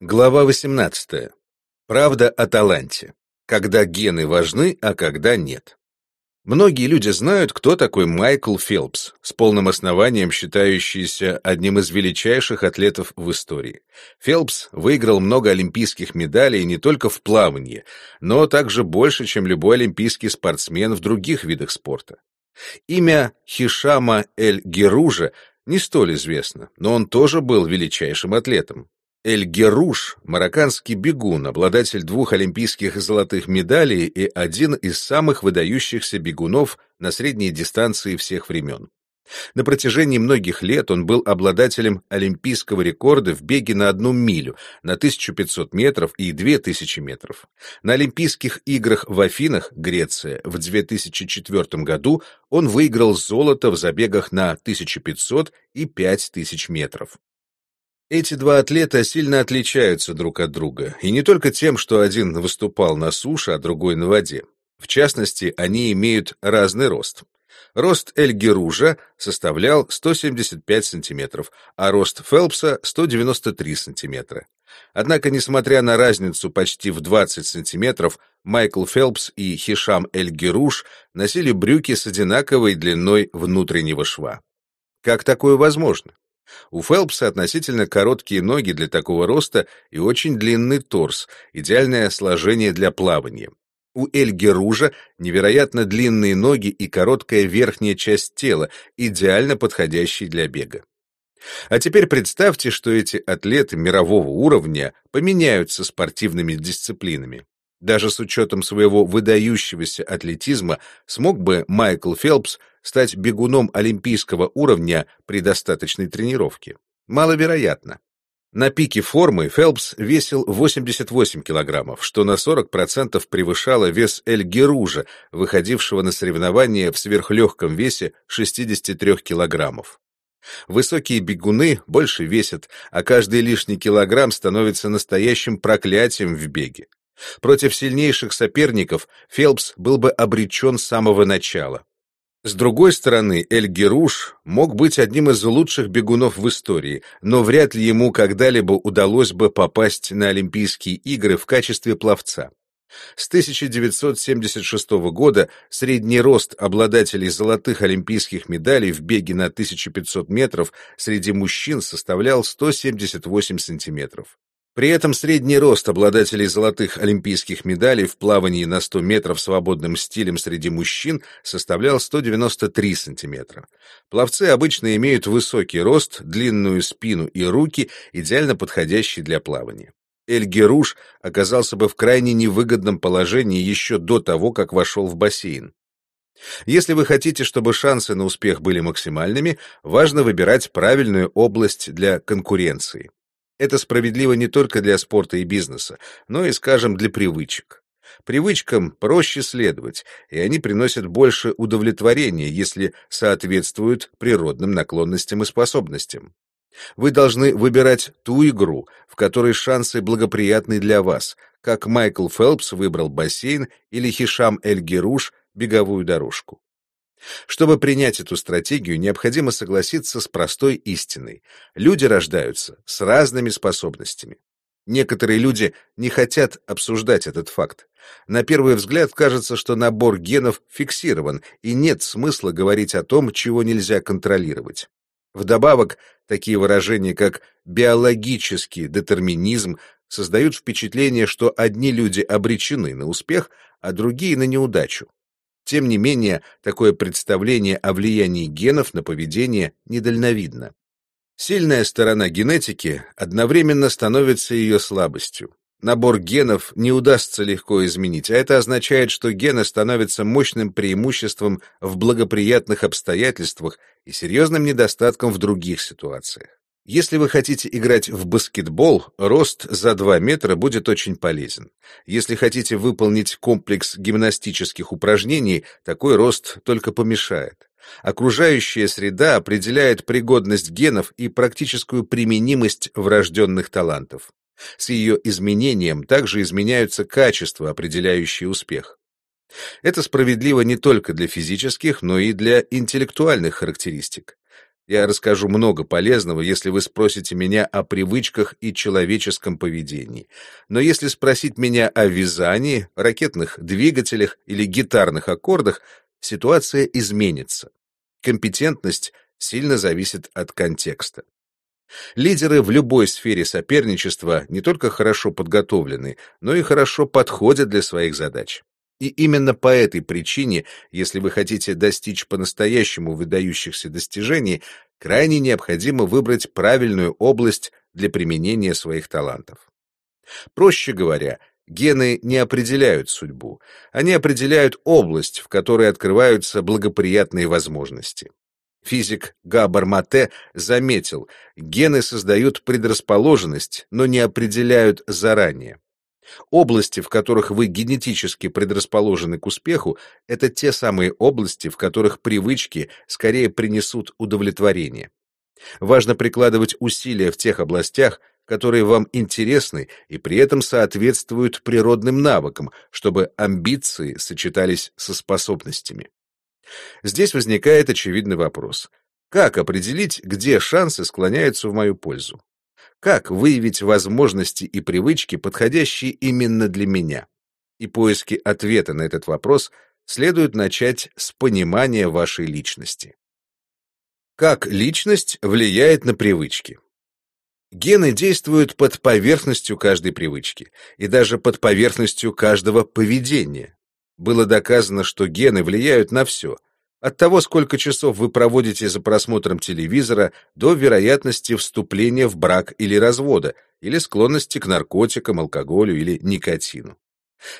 Глава 18. Правда о таланте. Когда гены важны, а когда нет. Многие люди знают, кто такой Майкл Фелпс, с полным основанием считающийся одним из величайших атлетов в истории. Фелпс выиграл много олимпийских медалей не только в плавании, но также больше, чем любой олимпийский спортсмен в других видах спорта. Имя Хишама Эль-Геружа не столь известно, но он тоже был величайшим атлетом. Эль-Геруш — марокканский бегун, обладатель двух олимпийских золотых медалей и один из самых выдающихся бегунов на средней дистанции всех времен. На протяжении многих лет он был обладателем олимпийского рекорда в беге на одну милю, на 1500 метров и 2000 метров. На Олимпийских играх в Афинах, Греция, в 2004 году он выиграл золото в забегах на 1500 и 5000 метров. Эти два атлета сильно отличаются друг от друга, и не только тем, что один выступал на суше, а другой на воде. В частности, они имеют разный рост. Рост Эльгеружа составлял 175 сантиметров, а рост Фелпса — 193 сантиметра. Однако, несмотря на разницу почти в 20 сантиметров, Майкл Фелпс и Хишам Эльгеруш носили брюки с одинаковой длиной внутреннего шва. Как такое возможно? У Фелпса относительно короткие ноги для такого роста и очень длинный торс, идеальное сложение для плавания. У Эльгеружа невероятно длинные ноги и короткая верхняя часть тела, идеально подходящие для бега. А теперь представьте, что эти атлеты мирового уровня поменяются спортивными дисциплинами. Даже с учетом своего выдающегося атлетизма смог бы Майкл Фелпс стать бегуном олимпийского уровня при достаточной тренировке? Маловероятно. На пике формы Фелпс весил 88 килограммов, что на 40% превышало вес Эль Геружа, выходившего на соревнования в сверхлегком весе 63 килограммов. Высокие бегуны больше весят, а каждый лишний килограмм становится настоящим проклятием в беге. Против сильнейших соперников Фелпс был бы обречен с самого начала. С другой стороны, Эль Геруш мог быть одним из лучших бегунов в истории, но вряд ли ему когда-либо удалось бы попасть на Олимпийские игры в качестве пловца. С 1976 года средний рост обладателей золотых олимпийских медалей в беге на 1500 метров среди мужчин составлял 178 сантиметров. При этом средний рост обладателей золотых олимпийских медалей в плавании на 100 метров свободным стилем среди мужчин составлял 193 сантиметра. Пловцы обычно имеют высокий рост, длинную спину и руки, идеально подходящие для плавания. Эль Геруш оказался бы в крайне невыгодном положении еще до того, как вошел в бассейн. Если вы хотите, чтобы шансы на успех были максимальными, важно выбирать правильную область для конкуренции. Это справедливо не только для спорта и бизнеса, но и, скажем, для привычек. Привычкам проще следовать, и они приносят больше удовлетворения, если соответствуют природным наклонностям и способностям. Вы должны выбирать ту игру, в которой шансы благоприятны для вас, как Майкл Фелпс выбрал бассейн или Хишам Эль-Геруш беговую дорожку. Чтобы принять эту стратегию, необходимо согласиться с простой истиной. Люди рождаются с разными способностями. Некоторые люди не хотят обсуждать этот факт. На первый взгляд кажется, что набор генов фиксирован, и нет смысла говорить о том, чего нельзя контролировать. Вдобавок, такие выражения, как «биологический детерминизм», создают впечатление, что одни люди обречены на успех, а другие — на неудачу. Тем не менее, такое представление о влиянии генов на поведение недальновидно. Сильная сторона генетики одновременно становится ее слабостью. Набор генов не удастся легко изменить, а это означает, что гены становятся мощным преимуществом в благоприятных обстоятельствах и серьезным недостатком в других ситуациях. Если вы хотите играть в баскетбол, рост за 2 метра будет очень полезен. Если хотите выполнить комплекс гимнастических упражнений, такой рост только помешает. Окружающая среда определяет пригодность генов и практическую применимость врожденных талантов. С ее изменением также изменяются качества, определяющие успех. Это справедливо не только для физических, но и для интеллектуальных характеристик. Я расскажу много полезного, если вы спросите меня о привычках и человеческом поведении. Но если спросить меня о вязании, ракетных двигателях или гитарных аккордах, ситуация изменится. Компетентность сильно зависит от контекста. Лидеры в любой сфере соперничества не только хорошо подготовлены, но и хорошо подходят для своих задач. И именно по этой причине, если вы хотите достичь по-настоящему выдающихся достижений, крайне необходимо выбрать правильную область для применения своих талантов. Проще говоря, гены не определяют судьбу, они определяют область, в которой открываются благоприятные возможности. Физик Габар Мате заметил, гены создают предрасположенность, но не определяют заранее. Области, в которых вы генетически предрасположены к успеху, это те самые области, в которых привычки скорее принесут удовлетворение. Важно прикладывать усилия в тех областях, которые вам интересны и при этом соответствуют природным навыкам, чтобы амбиции сочетались со способностями. Здесь возникает очевидный вопрос. Как определить, где шансы склоняются в мою пользу? Как выявить возможности и привычки, подходящие именно для меня? И поиски ответа на этот вопрос следует начать с понимания вашей личности. Как личность влияет на привычки? Гены действуют под поверхностью каждой привычки и даже под поверхностью каждого поведения. Было доказано, что гены влияют на все, от того, сколько часов вы проводите за просмотром телевизора, до вероятности вступления в брак или развода, или склонности к наркотикам, алкоголю или никотину.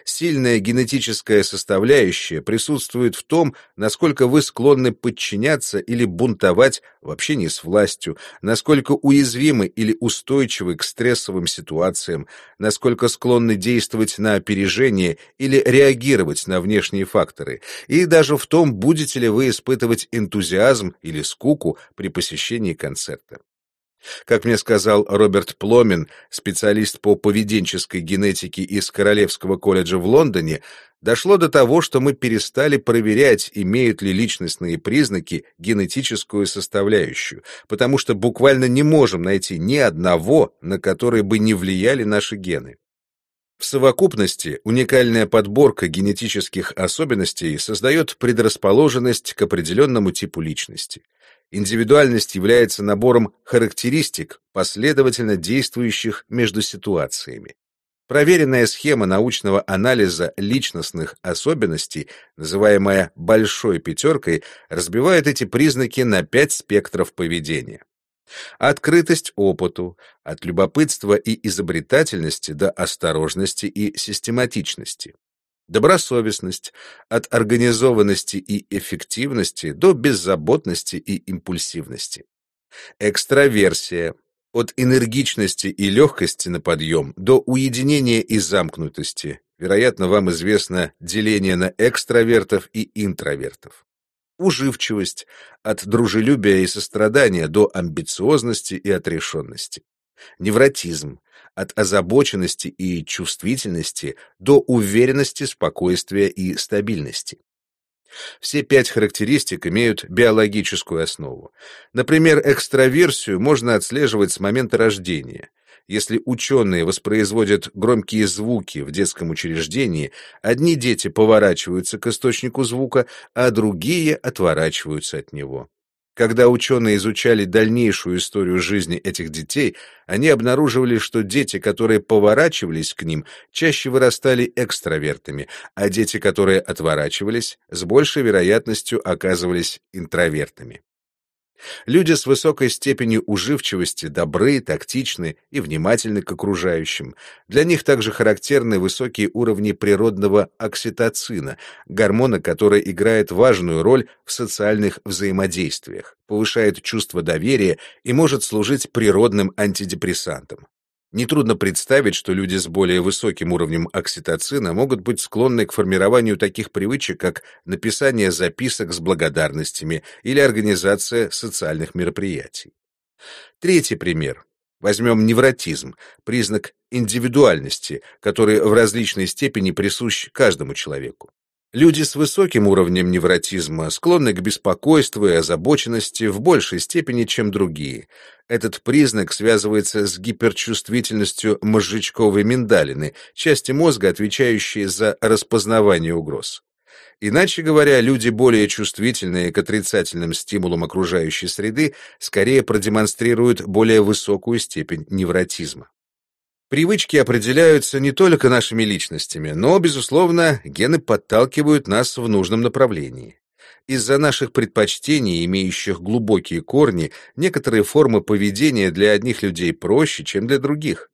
Сильная генетическая составляющая присутствует в том, насколько вы склонны подчиняться или бунтовать в общении с властью, насколько уязвимы или устойчивы к стрессовым ситуациям, насколько склонны действовать на опережение или реагировать на внешние факторы, и даже в том, будете ли вы испытывать энтузиазм или скуку при посещении концерта. Как мне сказал Роберт Пломин, специалист по поведенческой генетике из Королевского колледжа в Лондоне, дошло до того, что мы перестали проверять, имеют ли личностные признаки генетическую составляющую, потому что буквально не можем найти ни одного, на который бы не влияли наши гены. В совокупности уникальная подборка генетических особенностей создает предрасположенность к определенному типу личности. Индивидуальность является набором характеристик, последовательно действующих между ситуациями. Проверенная схема научного анализа личностных особенностей, называемая «большой пятеркой», разбивает эти признаки на пять спектров поведения. Открытость опыту, от любопытства и изобретательности до осторожности и систематичности. Добросовестность от организованности и эффективности до беззаботности и импульсивности. Экстраверсия от энергичности и легкости на подъем до уединения и замкнутости. Вероятно, вам известно деление на экстравертов и интровертов. Уживчивость от дружелюбия и сострадания до амбициозности и отрешенности. Невротизм от озабоченности и чувствительности до уверенности, спокойствия и стабильности. Все пять характеристик имеют биологическую основу. Например, экстраверсию можно отслеживать с момента рождения. Если ученые воспроизводят громкие звуки в детском учреждении, одни дети поворачиваются к источнику звука, а другие отворачиваются от него. Когда ученые изучали дальнейшую историю жизни этих детей, они обнаруживали, что дети, которые поворачивались к ним, чаще вырастали экстравертами, а дети, которые отворачивались, с большей вероятностью оказывались интровертами. Люди с высокой степенью уживчивости добры, тактичны и внимательны к окружающим. Для них также характерны высокие уровни природного окситоцина, гормона, который играет важную роль в социальных взаимодействиях, повышает чувство доверия и может служить природным антидепрессантом. Нетрудно представить, что люди с более высоким уровнем окситоцина могут быть склонны к формированию таких привычек, как написание записок с благодарностями или организация социальных мероприятий. Третий пример. Возьмем невротизм, признак индивидуальности, который в различной степени присущ каждому человеку. Люди с высоким уровнем невротизма склонны к беспокойству и озабоченности в большей степени, чем другие. Этот признак связывается с гиперчувствительностью мозжечковой миндалины, части мозга, отвечающей за распознавание угроз. Иначе говоря, люди, более чувствительные к отрицательным стимулам окружающей среды, скорее продемонстрируют более высокую степень невротизма. Привычки определяются не только нашими личностями, но, безусловно, гены подталкивают нас в нужном направлении. Из-за наших предпочтений, имеющих глубокие корни, некоторые формы поведения для одних людей проще, чем для других.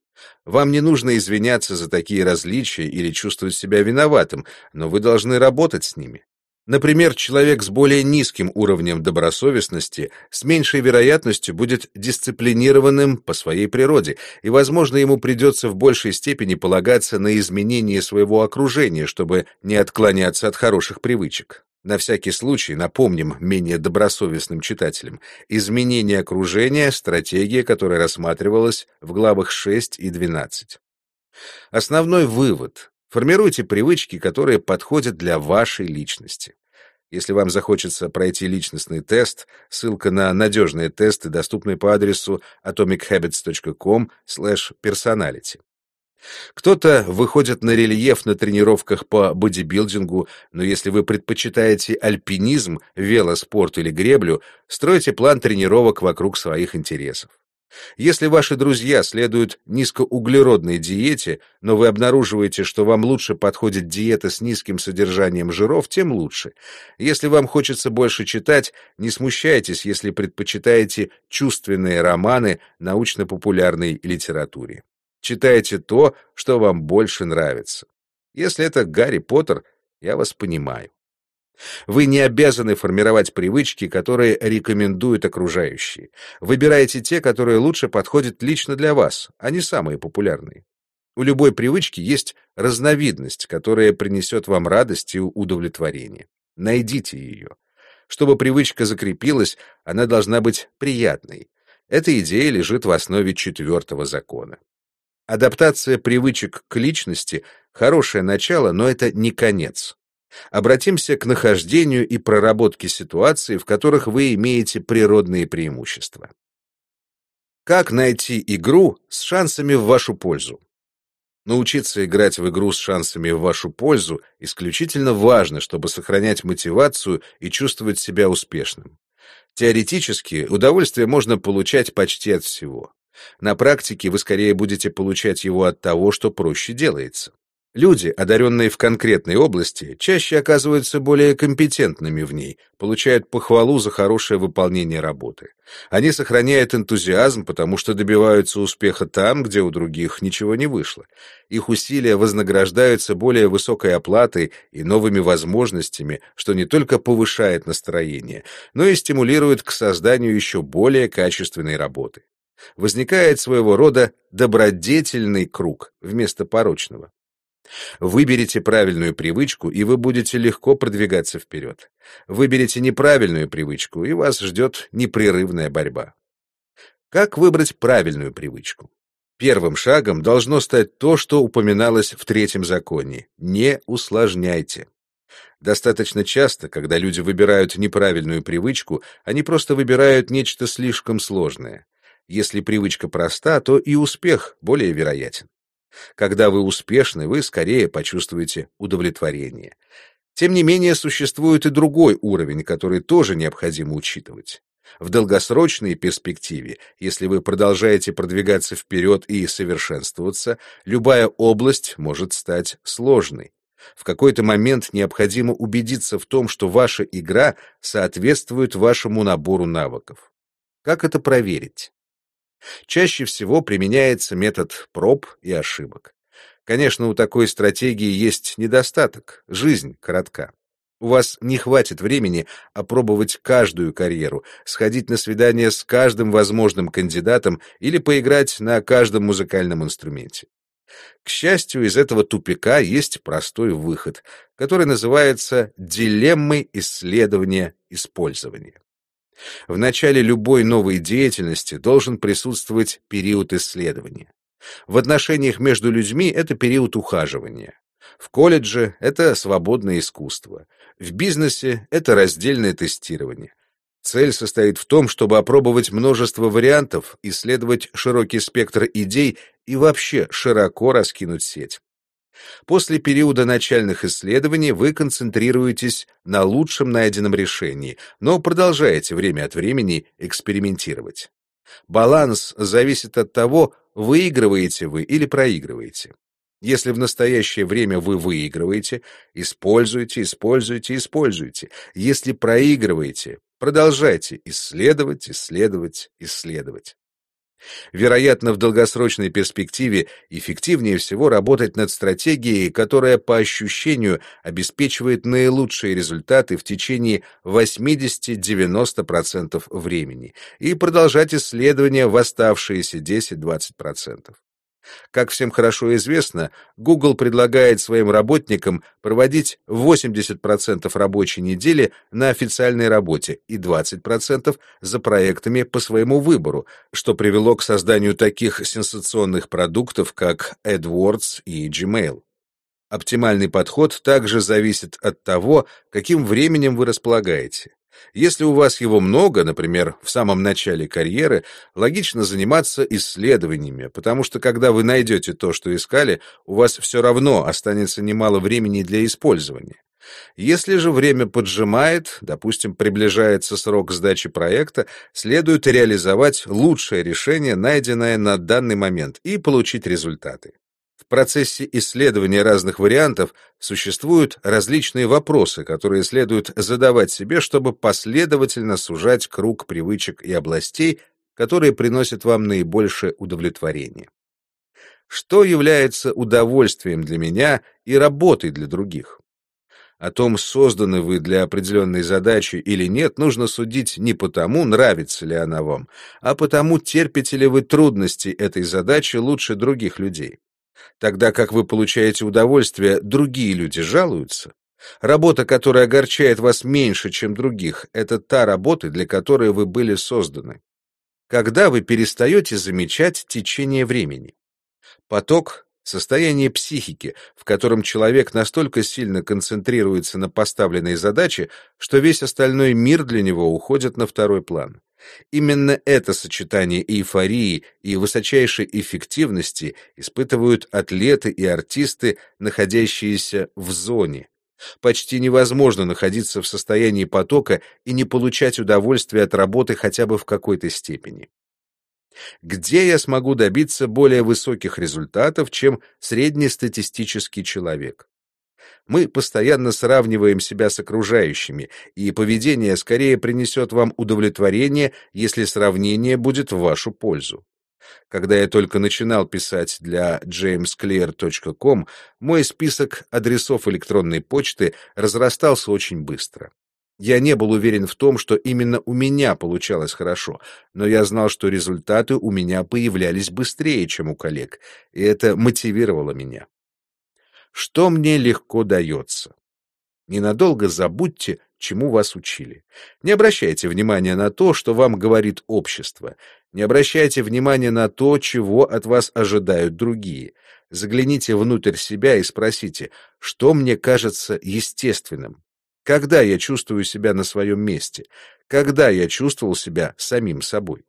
Вам не нужно извиняться за такие различия или чувствовать себя виноватым, но вы должны работать с ними. Например, человек с более низким уровнем добросовестности с меньшей вероятностью будет дисциплинированным по своей природе, и, возможно, ему придется в большей степени полагаться на изменение своего окружения, чтобы не отклоняться от хороших привычек. На всякий случай напомним менее добросовестным читателям, изменение окружения — стратегия, которая рассматривалась в главах 6 и 12. Основной вывод Формируйте привычки, которые подходят для вашей личности. Если вам захочется пройти личностный тест, ссылка на надежные тесты, доступны по адресу atomichabbits.com/personality. Кто-то выходит на рельеф на тренировках по бодибилдингу, но если вы предпочитаете альпинизм, велоспорт или греблю, стройте план тренировок вокруг своих интересов. Если ваши друзья следуют низкоуглеродной диете, но вы обнаруживаете, что вам лучше подходит диета с низким содержанием жиров, тем лучше. Если вам хочется больше читать, не смущайтесь, если предпочитаете чувственные романы научно-популярной литературе. Читайте то, что вам больше нравится. Если это Гарри Поттер, я вас понимаю. Вы не обязаны формировать привычки, которые рекомендуют окружающие. Выбирайте те, которые лучше подходят лично для вас, а не самые популярные. У любой привычки есть разновидность, которая принесет вам радость и удовлетворение. Найдите ее. Чтобы привычка закрепилась, она должна быть приятной. Эта идея лежит в основе четвертого закона. Адаптация привычек к личности — хорошее начало, но это не конец. Обратимся к нахождению и проработке ситуаций, в которых вы имеете природные преимущества. Как найти игру с шансами в вашу пользу? Научиться играть в игру с шансами в вашу пользу исключительно важно, чтобы сохранять мотивацию и чувствовать себя успешным. Теоретически удовольствие можно получать почти от всего. На практике вы скорее будете получать его от того, что проще делается. Люди, одаренные в конкретной области, чаще оказываются более компетентными в ней, получают похвалу за хорошее выполнение работы. Они сохраняют энтузиазм, потому что добиваются успеха там, где у других ничего не вышло. Их усилия вознаграждаются более высокой оплатой и новыми возможностями, что не только повышает настроение, но и стимулирует к созданию еще более качественной работы. Возникает своего рода добродетельный круг вместо порочного. Выберите правильную привычку, и вы будете легко продвигаться вперед. Выберите неправильную привычку, и вас ждет непрерывная борьба. Как выбрать правильную привычку? Первым шагом должно стать то, что упоминалось в третьем законе — не усложняйте. Достаточно часто, когда люди выбирают неправильную привычку, они просто выбирают нечто слишком сложное. Если привычка проста, то и успех более вероятен. Когда вы успешны, вы скорее почувствуете удовлетворение. Тем не менее, существует и другой уровень, который тоже необходимо учитывать. В долгосрочной перспективе, если вы продолжаете продвигаться вперед и совершенствоваться, любая область может стать сложной. В какой-то момент необходимо убедиться в том, что ваша игра соответствует вашему набору навыков. Как это проверить? Чаще всего применяется метод проб и ошибок. Конечно, у такой стратегии есть недостаток — жизнь коротка. У вас не хватит времени опробовать каждую карьеру, сходить на свидание с каждым возможным кандидатом или поиграть на каждом музыкальном инструменте. К счастью, из этого тупика есть простой выход, который называется дилеммой исследования использования. В начале любой новой деятельности должен присутствовать период исследования. В отношениях между людьми это период ухаживания. В колледже это свободное искусство. В бизнесе это раздельное тестирование. Цель состоит в том, чтобы опробовать множество вариантов, исследовать широкий спектр идей и вообще широко раскинуть сеть. После периода начальных исследований вы концентрируетесь на лучшем найденном решении, но продолжаете время от времени экспериментировать. Баланс зависит от того, выигрываете вы или проигрываете. Если в настоящее время вы выигрываете, используйте, используйте, используйте. Если проигрываете, продолжайте исследовать, исследовать, исследовать. Вероятно, в долгосрочной перспективе эффективнее всего работать над стратегией, которая по ощущению обеспечивает наилучшие результаты в течение 80-90% времени и продолжать исследования в оставшиеся 10-20%. Как всем хорошо известно, Google предлагает своим работникам проводить 80% рабочей недели на официальной работе и 20% за проектами по своему выбору, что привело к созданию таких сенсационных продуктов, как AdWords и Gmail. Оптимальный подход также зависит от того, каким временем вы располагаете. Если у вас его много, например, в самом начале карьеры, логично заниматься исследованиями, потому что когда вы найдете то, что искали, у вас все равно останется немало времени для использования. Если же время поджимает, допустим, приближается срок сдачи проекта, следует реализовать лучшее решение, найденное на данный момент, и получить результаты. В процессе исследования разных вариантов существуют различные вопросы, которые следует задавать себе, чтобы последовательно сужать круг привычек и областей, которые приносят вам наибольшее удовлетворение. Что является удовольствием для меня и работой для других? О том, созданы вы для определенной задачи или нет, нужно судить не потому, нравится ли она вам, а потому, терпите ли вы трудности этой задачи лучше других людей. Тогда как вы получаете удовольствие, другие люди жалуются. Работа, которая огорчает вас меньше, чем других, это та работа, для которой вы были созданы. Когда вы перестаете замечать течение времени? Поток — состояние психики, в котором человек настолько сильно концентрируется на поставленной задаче, что весь остальной мир для него уходит на второй план. Именно это сочетание эйфории и высочайшей эффективности испытывают атлеты и артисты, находящиеся в зоне. Почти невозможно находиться в состоянии потока и не получать удовольствия от работы хотя бы в какой-то степени. Где я смогу добиться более высоких результатов, чем среднестатистический человек? Мы постоянно сравниваем себя с окружающими, и поведение скорее принесет вам удовлетворение, если сравнение будет в вашу пользу. Когда я только начинал писать для jamesclear.com, мой список адресов электронной почты разрастался очень быстро. Я не был уверен в том, что именно у меня получалось хорошо, но я знал, что результаты у меня появлялись быстрее, чем у коллег, и это мотивировало меня. Что мне легко дается? Ненадолго забудьте, чему вас учили. Не обращайте внимания на то, что вам говорит общество. Не обращайте внимания на то, чего от вас ожидают другие. Загляните внутрь себя и спросите, что мне кажется естественным. Когда я чувствую себя на своем месте? Когда я чувствовал себя самим собой?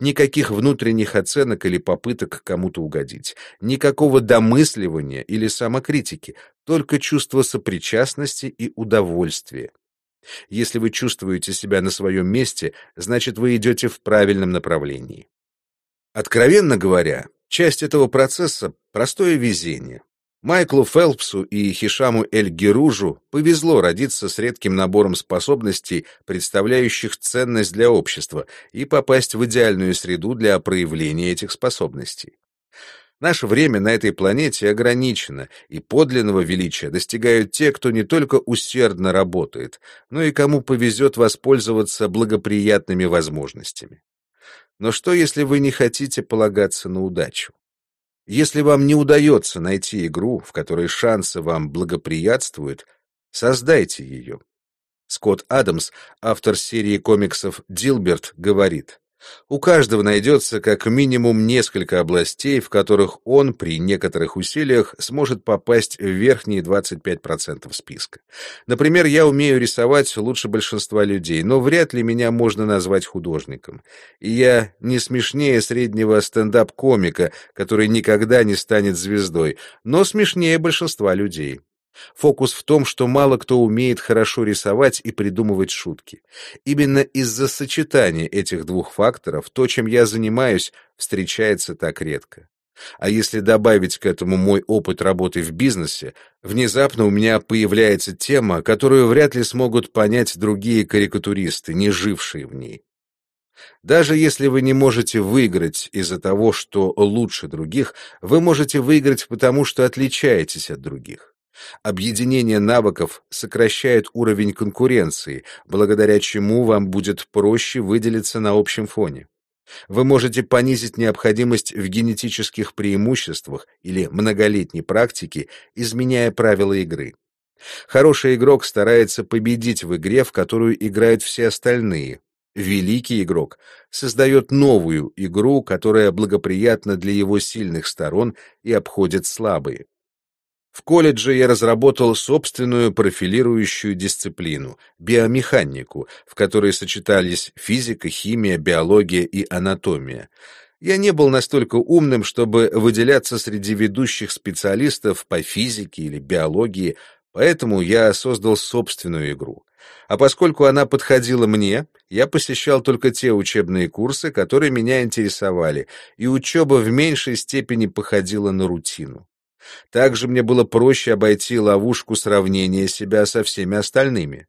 Никаких внутренних оценок или попыток кому-то угодить. Никакого домысливания или самокритики, только чувство сопричастности и удовольствия. Если вы чувствуете себя на своем месте, значит, вы идете в правильном направлении. Откровенно говоря, часть этого процесса — простое везение. Майклу Фелпсу и Хишаму Эль-Геружу повезло родиться с редким набором способностей, представляющих ценность для общества, и попасть в идеальную среду для проявления этих способностей. Наше время на этой планете ограничено, и подлинного величия достигают те, кто не только усердно работает, но и кому повезет воспользоваться благоприятными возможностями. Но что, если вы не хотите полагаться на удачу? Если вам не удается найти игру, в которой шансы вам благоприятствуют, создайте ее. Скотт Адамс, автор серии комиксов «Дилберт», говорит, У каждого найдется как минимум несколько областей, в которых он при некоторых усилиях сможет попасть в верхние 25% списка. Например, я умею рисовать лучше большинства людей, но вряд ли меня можно назвать художником. И я не смешнее среднего стендап-комика, который никогда не станет звездой, но смешнее большинства людей. Фокус в том, что мало кто умеет хорошо рисовать и придумывать шутки. Именно из-за сочетания этих двух факторов то, чем я занимаюсь, встречается так редко. А если добавить к этому мой опыт работы в бизнесе, внезапно у меня появляется тема, которую вряд ли смогут понять другие карикатуристы, не жившие в ней. Даже если вы не можете выиграть из-за того, что лучше других, вы можете выиграть потому, что отличаетесь от других. Объединение навыков сокращает уровень конкуренции, благодаря чему вам будет проще выделиться на общем фоне. Вы можете понизить необходимость в генетических преимуществах или многолетней практике, изменяя правила игры. Хороший игрок старается победить в игре, в которую играют все остальные. Великий игрок создает новую игру, которая благоприятна для его сильных сторон и обходит слабые. В колледже я разработал собственную профилирующую дисциплину — биомеханику, в которой сочетались физика, химия, биология и анатомия. Я не был настолько умным, чтобы выделяться среди ведущих специалистов по физике или биологии, поэтому я создал собственную игру. А поскольку она подходила мне, я посещал только те учебные курсы, которые меня интересовали, и учеба в меньшей степени походила на рутину. Также мне было проще обойти ловушку сравнения себя со всеми остальными.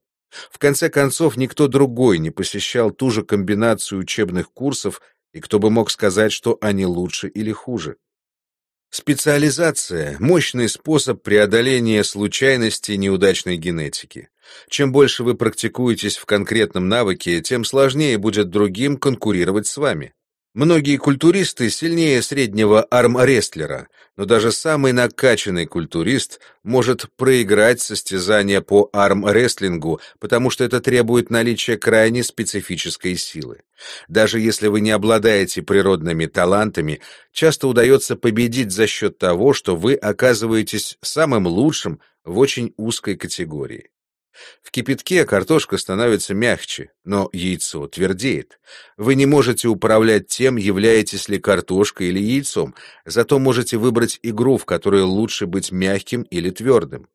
В конце концов, никто другой не посещал ту же комбинацию учебных курсов, и кто бы мог сказать, что они лучше или хуже. Специализация — мощный способ преодоления случайности неудачной генетики. Чем больше вы практикуетесь в конкретном навыке, тем сложнее будет другим конкурировать с вами. Многие культуристы сильнее среднего армрестлера, но даже самый накачанный культурист может проиграть состязание по армрестлингу, потому что это требует наличия крайне специфической силы. Даже если вы не обладаете природными талантами, часто удается победить за счет того, что вы оказываетесь самым лучшим в очень узкой категории. В кипятке картошка становится мягче, но яйцо твердеет. Вы не можете управлять тем, являетесь ли картошкой или яйцом, зато можете выбрать игру, в которой лучше быть мягким или твердым.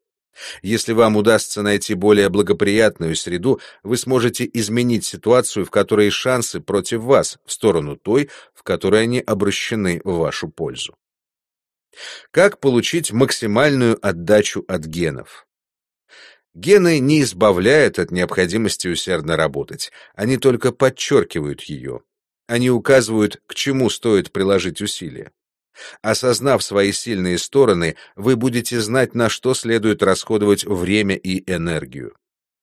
Если вам удастся найти более благоприятную среду, вы сможете изменить ситуацию, в которой шансы против вас, в сторону той, в которой они обращены в вашу пользу. Как получить максимальную отдачу от генов? Гены не избавляют от необходимости усердно работать, они только подчеркивают ее. Они указывают, к чему стоит приложить усилия. Осознав свои сильные стороны, вы будете знать, на что следует расходовать время и энергию.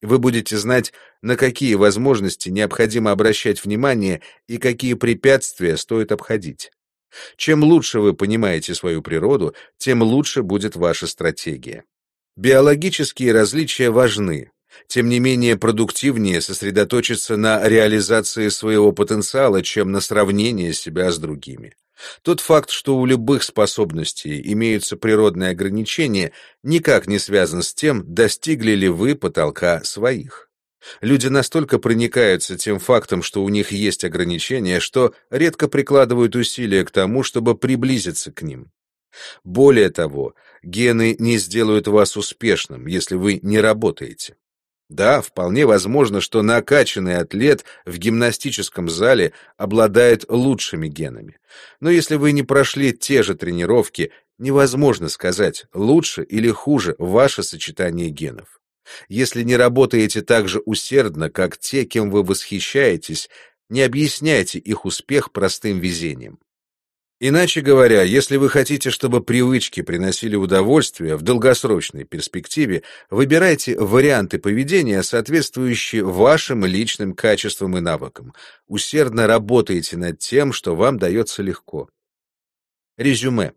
Вы будете знать, на какие возможности необходимо обращать внимание и какие препятствия стоит обходить. Чем лучше вы понимаете свою природу, тем лучше будет ваша стратегия. Биологические различия важны. Тем не менее, продуктивнее сосредоточиться на реализации своего потенциала, чем на сравнении себя с другими. Тот факт, что у любых способностей имеются природные ограничения, никак не связан с тем, достигли ли вы потолка своих. Люди настолько проникаются тем фактом, что у них есть ограничения, что редко прикладывают усилия к тому, чтобы приблизиться к ним. Более того, гены не сделают вас успешным, если вы не работаете. Да, вполне возможно, что накачанный атлет в гимнастическом зале обладает лучшими генами. Но если вы не прошли те же тренировки, невозможно сказать, лучше или хуже ваше сочетание генов. Если не работаете так же усердно, как те, кем вы восхищаетесь, не объясняйте их успех простым везением. Иначе говоря, если вы хотите, чтобы привычки приносили удовольствие в долгосрочной перспективе, выбирайте варианты поведения, соответствующие вашим личным качествам и навыкам. Усердно работайте над тем, что вам дается легко. Резюме.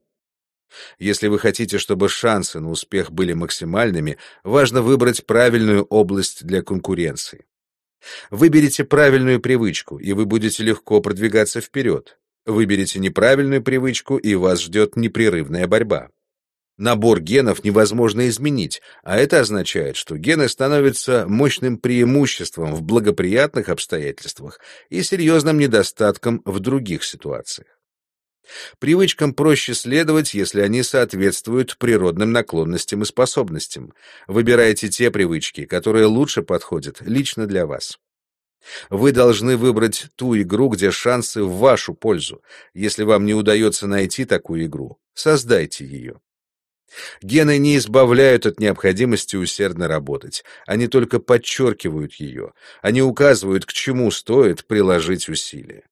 Если вы хотите, чтобы шансы на успех были максимальными, важно выбрать правильную область для конкуренции. Выберите правильную привычку, и вы будете легко продвигаться вперед. Выберите неправильную привычку, и вас ждет непрерывная борьба. Набор генов невозможно изменить, а это означает, что гены становятся мощным преимуществом в благоприятных обстоятельствах и серьезным недостатком в других ситуациях. Привычкам проще следовать, если они соответствуют природным наклонностям и способностям. Выбирайте те привычки, которые лучше подходят лично для вас. Вы должны выбрать ту игру, где шансы в вашу пользу. Если вам не удается найти такую игру, создайте ее. Гены не избавляют от необходимости усердно работать, они только подчеркивают ее, они указывают, к чему стоит приложить усилия.